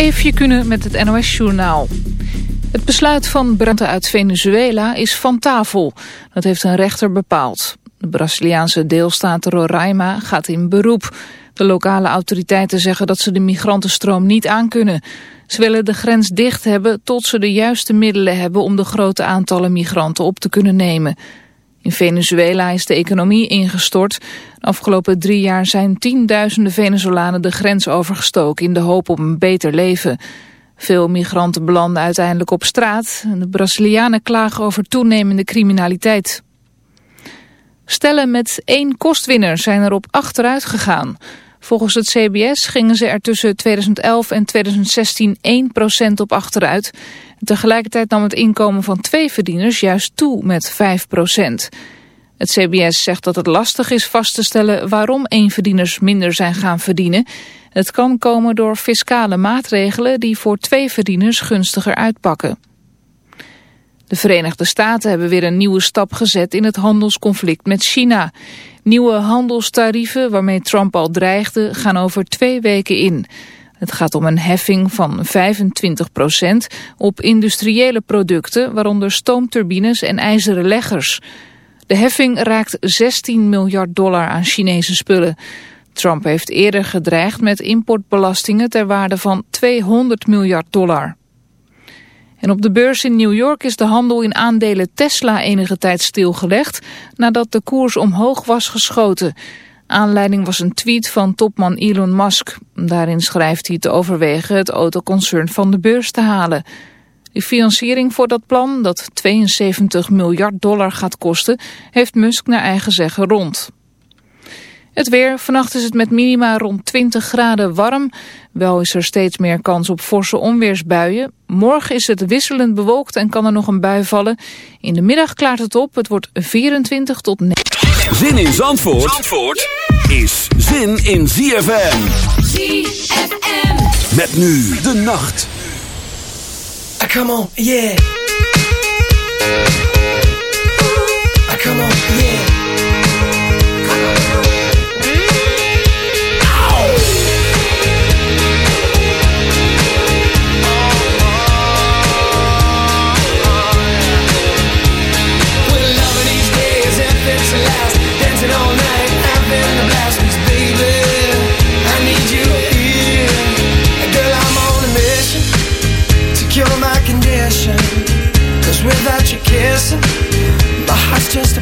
Eefje kunnen met het NOS-journaal. Het besluit van branden uit Venezuela is van tafel. Dat heeft een rechter bepaald. De Braziliaanse deelstaat Roraima gaat in beroep. De lokale autoriteiten zeggen dat ze de migrantenstroom niet aankunnen. Ze willen de grens dicht hebben tot ze de juiste middelen hebben... om de grote aantallen migranten op te kunnen nemen. In Venezuela is de economie ingestort. De afgelopen drie jaar zijn tienduizenden Venezolanen de grens overgestoken in de hoop op een beter leven. Veel migranten belanden uiteindelijk op straat. De Brazilianen klagen over toenemende criminaliteit. Stellen met één kostwinner zijn erop achteruit gegaan. Volgens het CBS gingen ze er tussen 2011 en 2016 1% op achteruit. Tegelijkertijd nam het inkomen van twee verdieners juist toe met 5%. Het CBS zegt dat het lastig is vast te stellen waarom éénverdieners minder zijn gaan verdienen. Het kan komen door fiscale maatregelen die voor twee verdieners gunstiger uitpakken. De Verenigde Staten hebben weer een nieuwe stap gezet in het handelsconflict met China. Nieuwe handelstarieven waarmee Trump al dreigde gaan over twee weken in. Het gaat om een heffing van 25% op industriële producten, waaronder stoomturbines en ijzeren leggers. De heffing raakt 16 miljard dollar aan Chinese spullen. Trump heeft eerder gedreigd met importbelastingen ter waarde van 200 miljard dollar. En op de beurs in New York is de handel in aandelen Tesla enige tijd stilgelegd nadat de koers omhoog was geschoten. Aanleiding was een tweet van topman Elon Musk. Daarin schrijft hij te overwegen het autoconcern van de beurs te halen. De financiering voor dat plan, dat 72 miljard dollar gaat kosten, heeft Musk naar eigen zeggen rond. Het weer, vannacht is het met minima rond 20 graden warm. Wel is er steeds meer kans op forse onweersbuien. Morgen is het wisselend bewolkt en kan er nog een bui vallen. In de middag klaart het op, het wordt 24 tot 9. Zin in Zandvoort, Zandvoort is zin in ZFM. ZFM. Met nu de nacht. Ah, come on, yeah.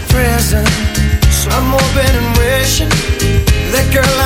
prison. So I'm hoping and wishing that girl.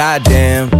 Goddamn,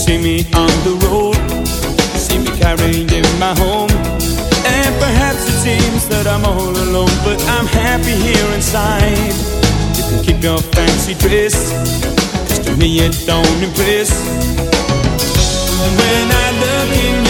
See me on the road, see me carrying in my home. And perhaps it seems that I'm all alone, but I'm happy here inside. You can keep your fancy dress, cause to me it don't impress. When I look in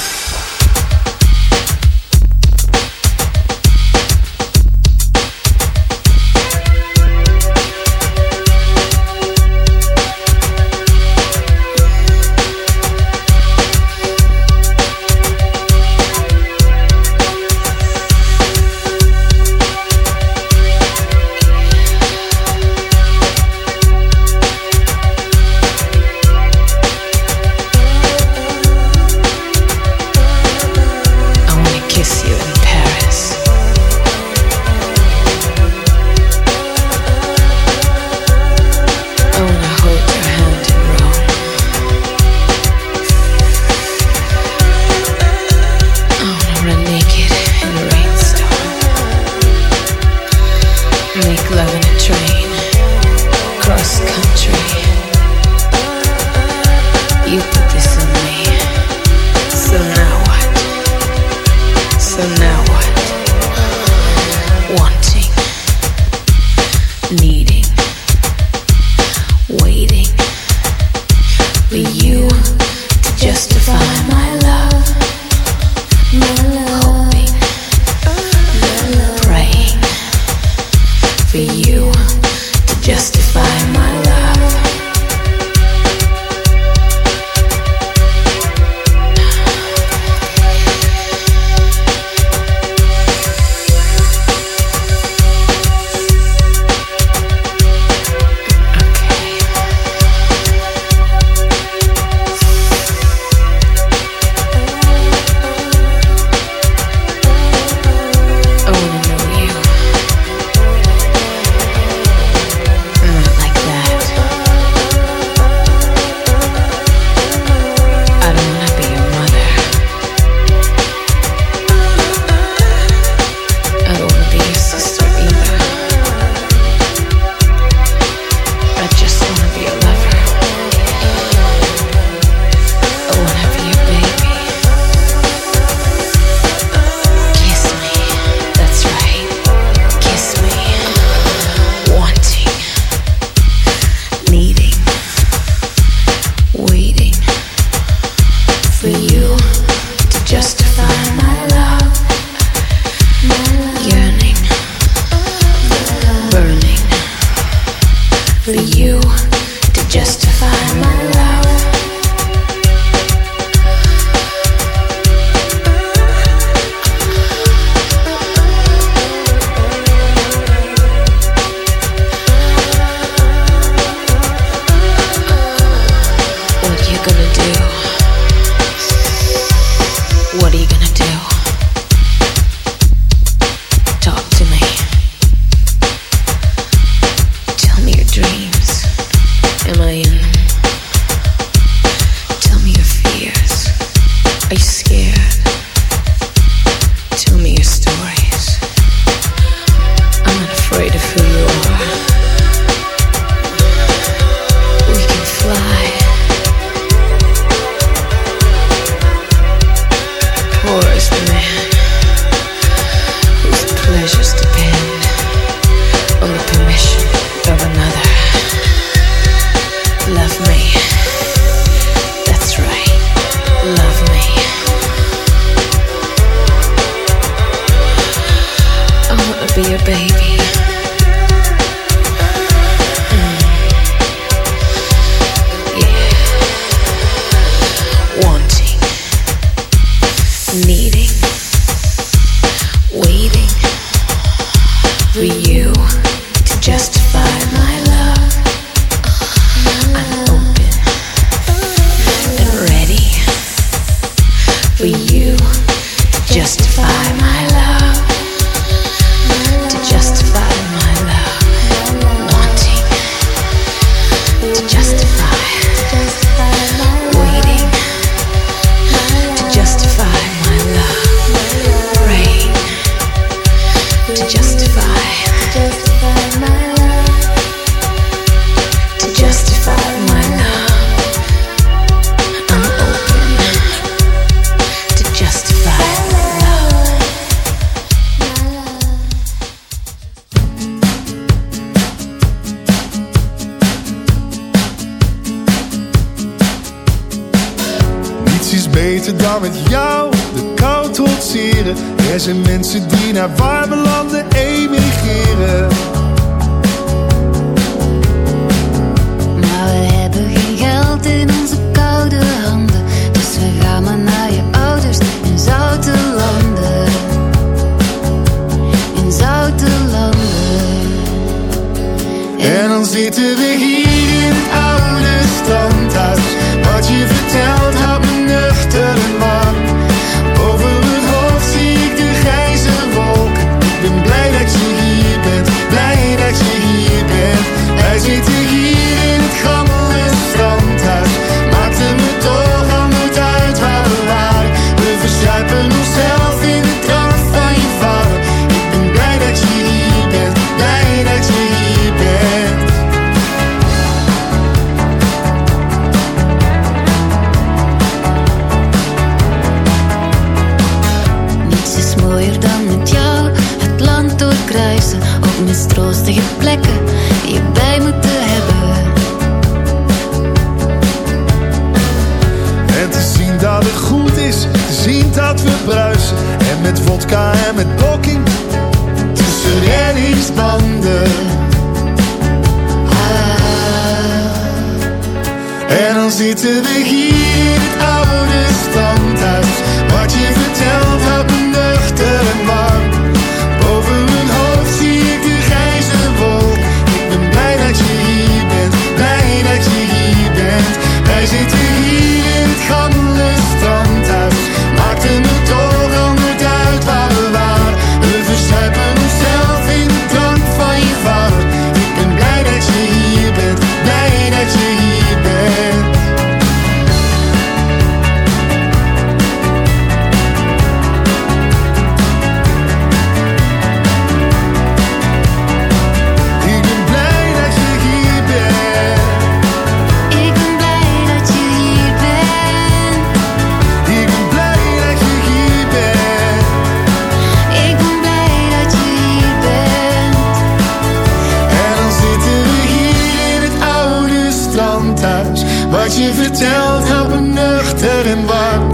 je vertelt op een nuchter en warm.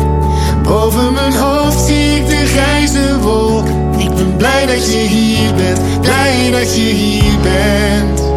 Boven mijn hoofd zie ik de grijze wolk. Ik ben blij dat je hier bent, blij dat je hier bent.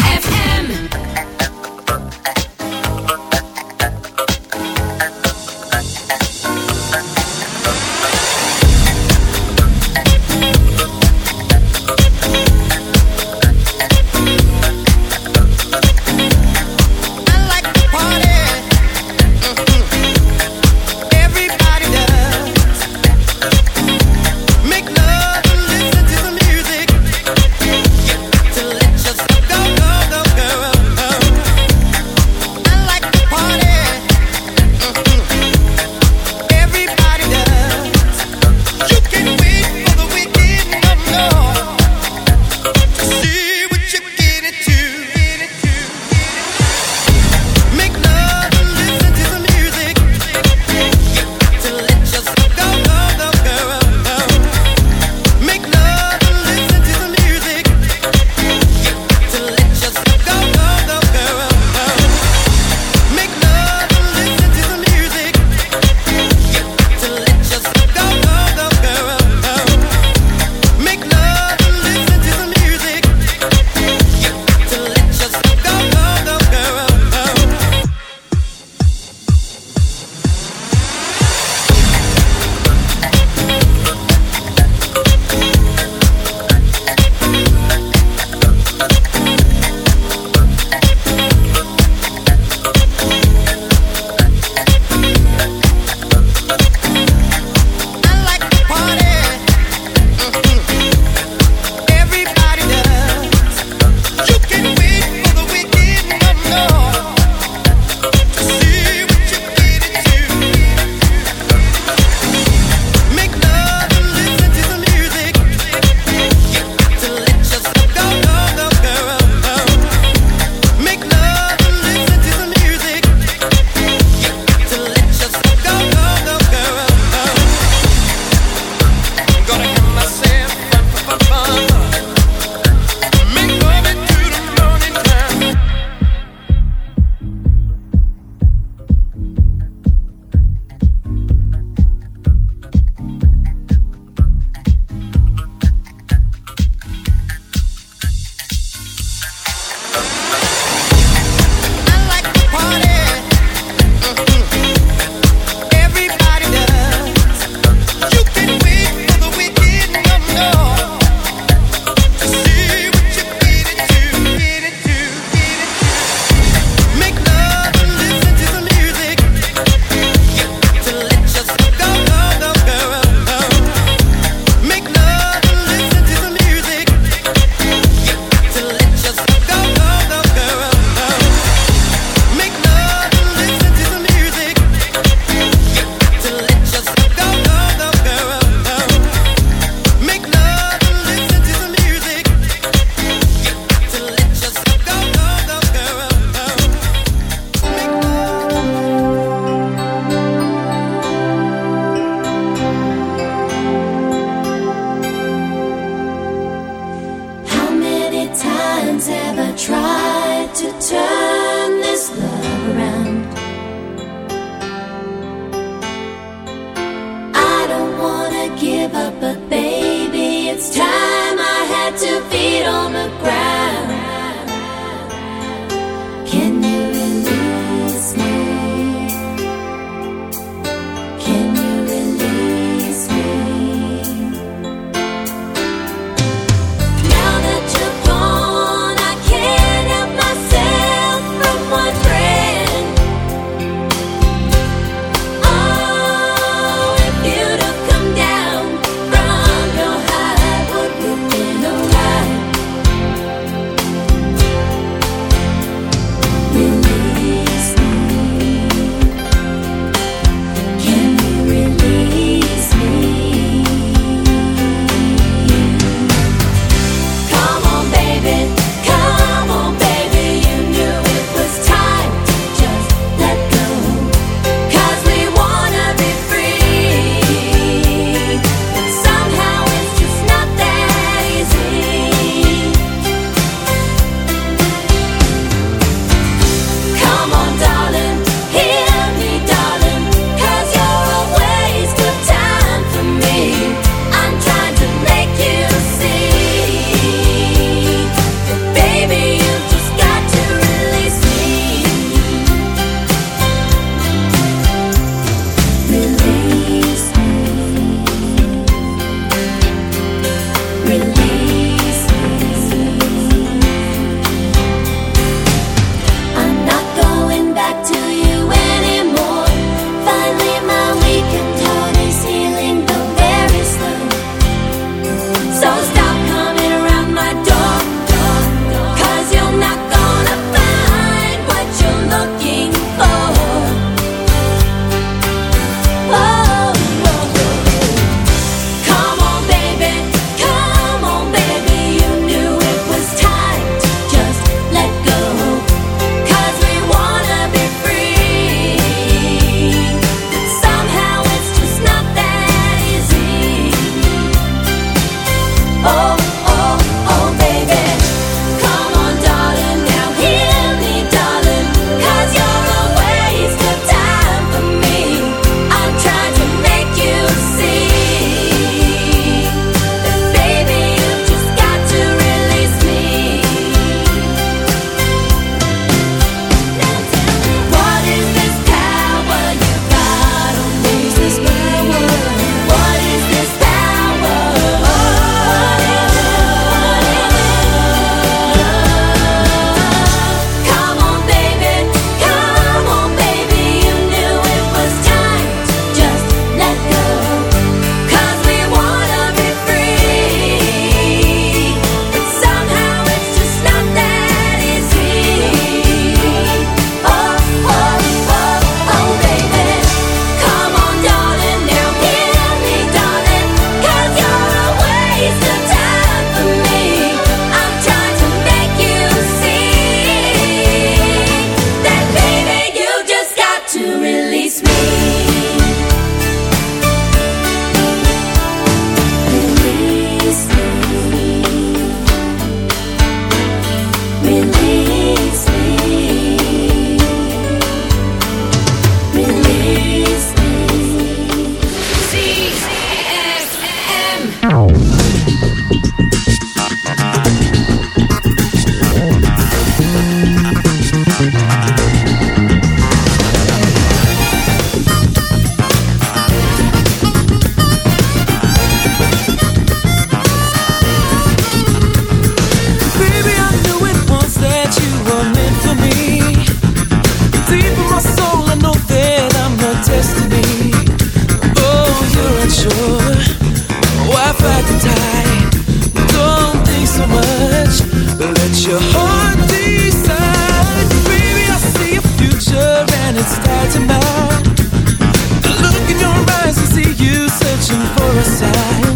inside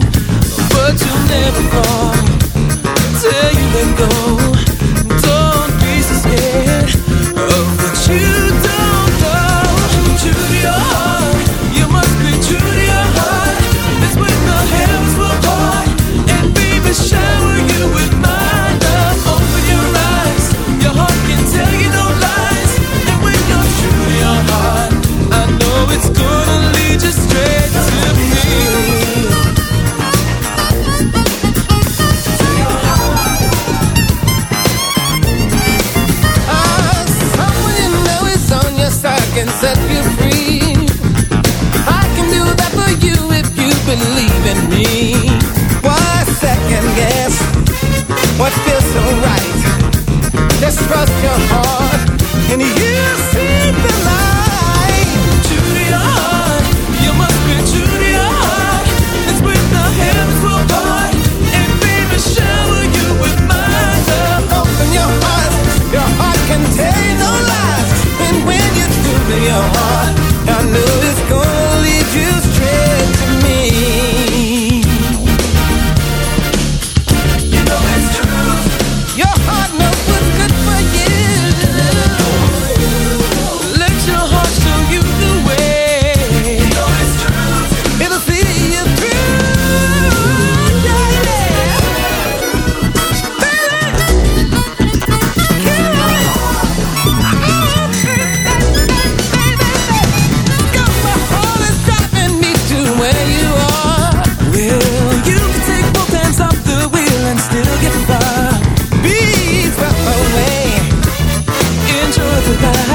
forgot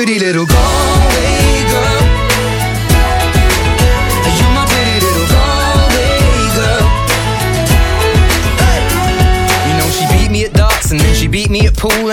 Pretty little Galway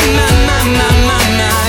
My, my, my, my, my,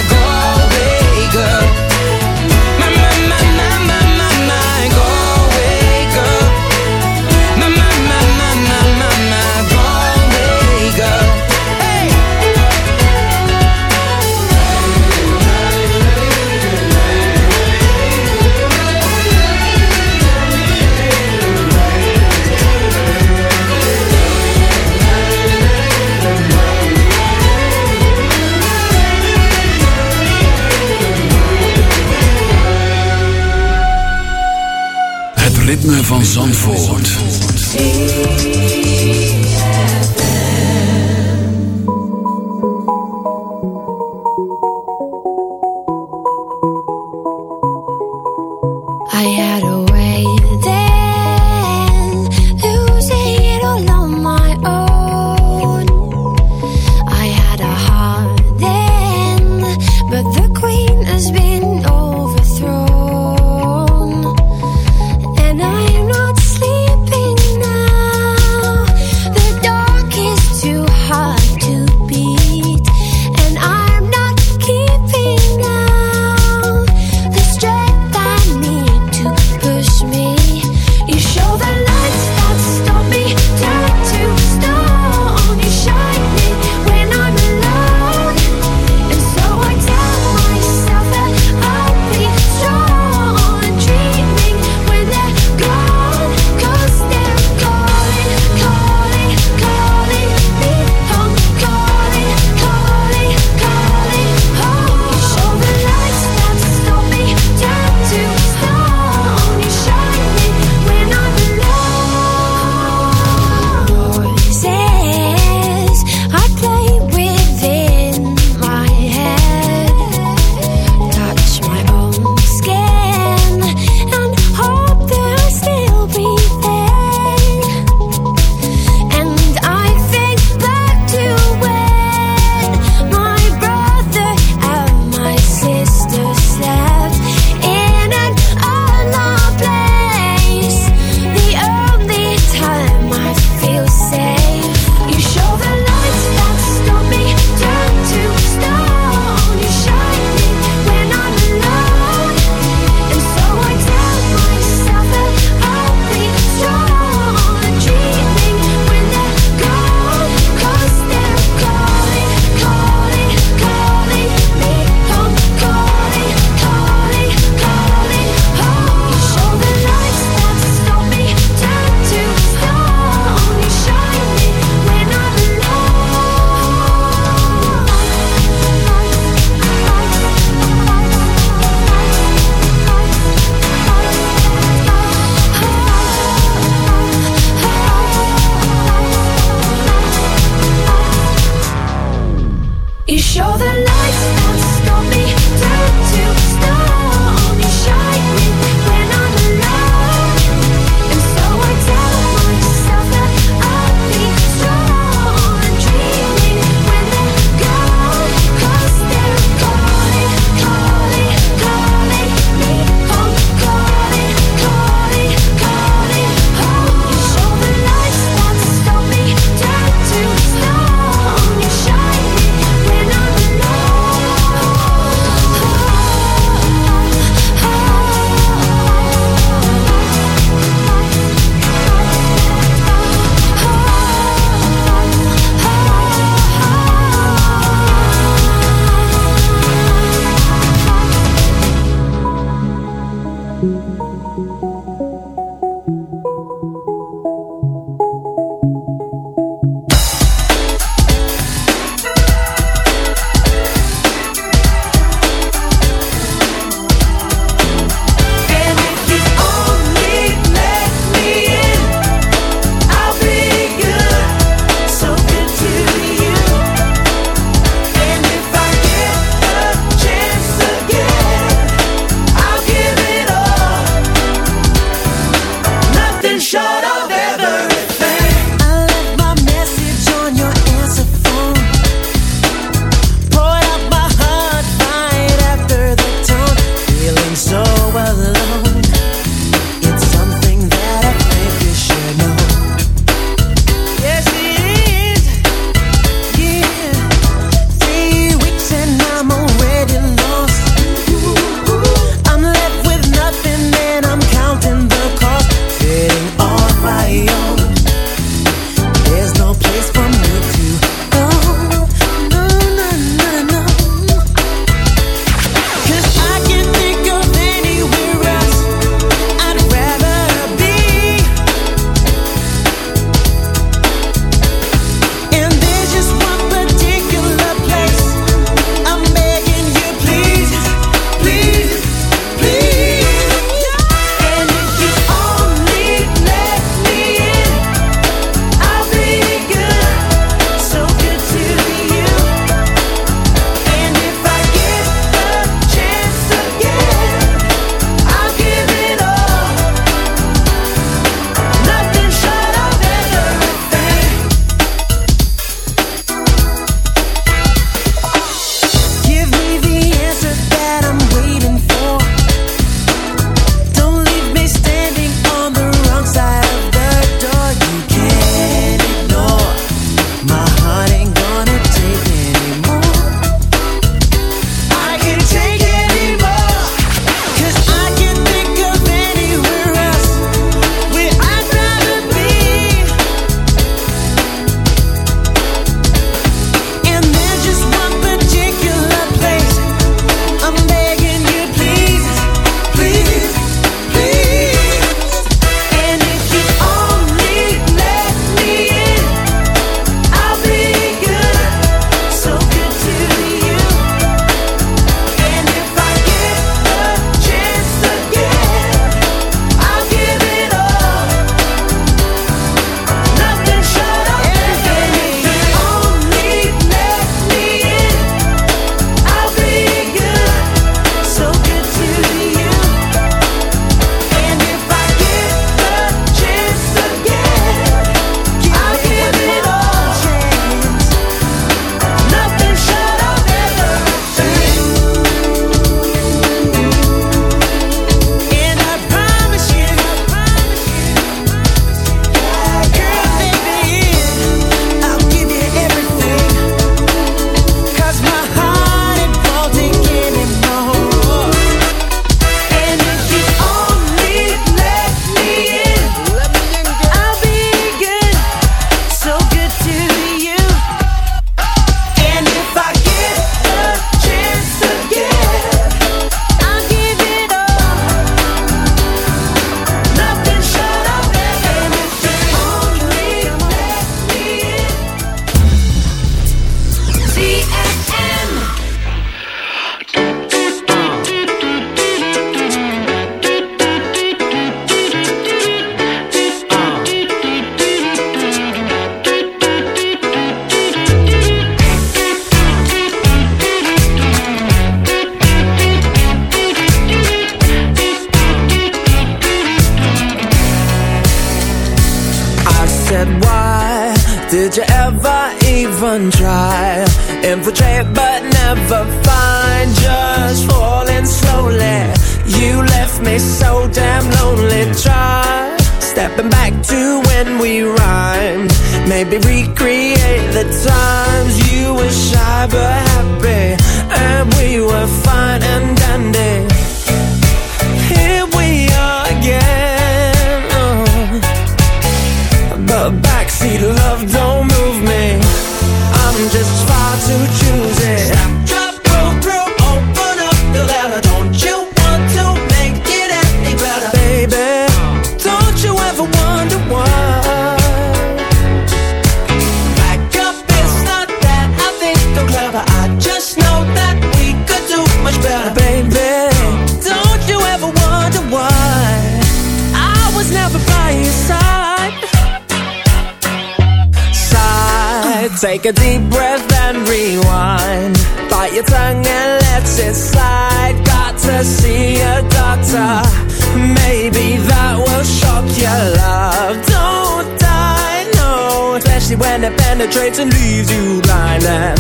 Maybe that will shock your love. Don't die, no. Especially when it penetrates and leaves you blind and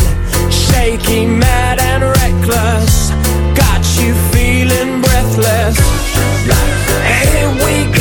Shaky, mad and reckless. Got you feeling breathless. Here we go.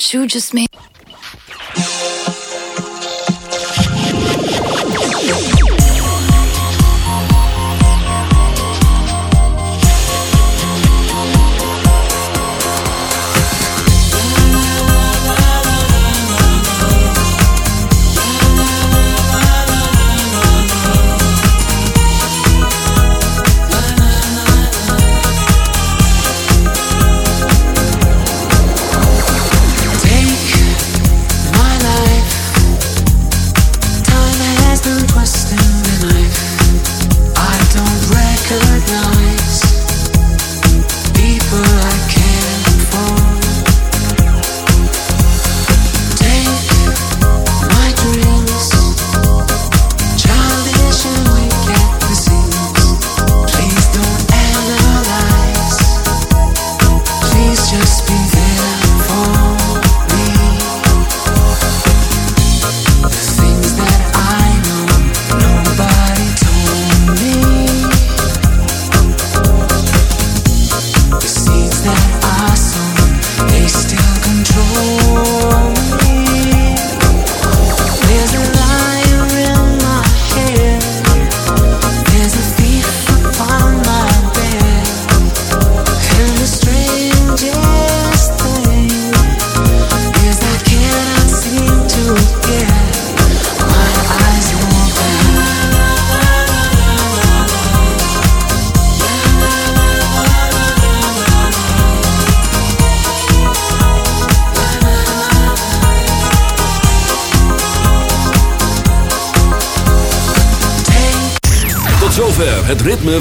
you just made.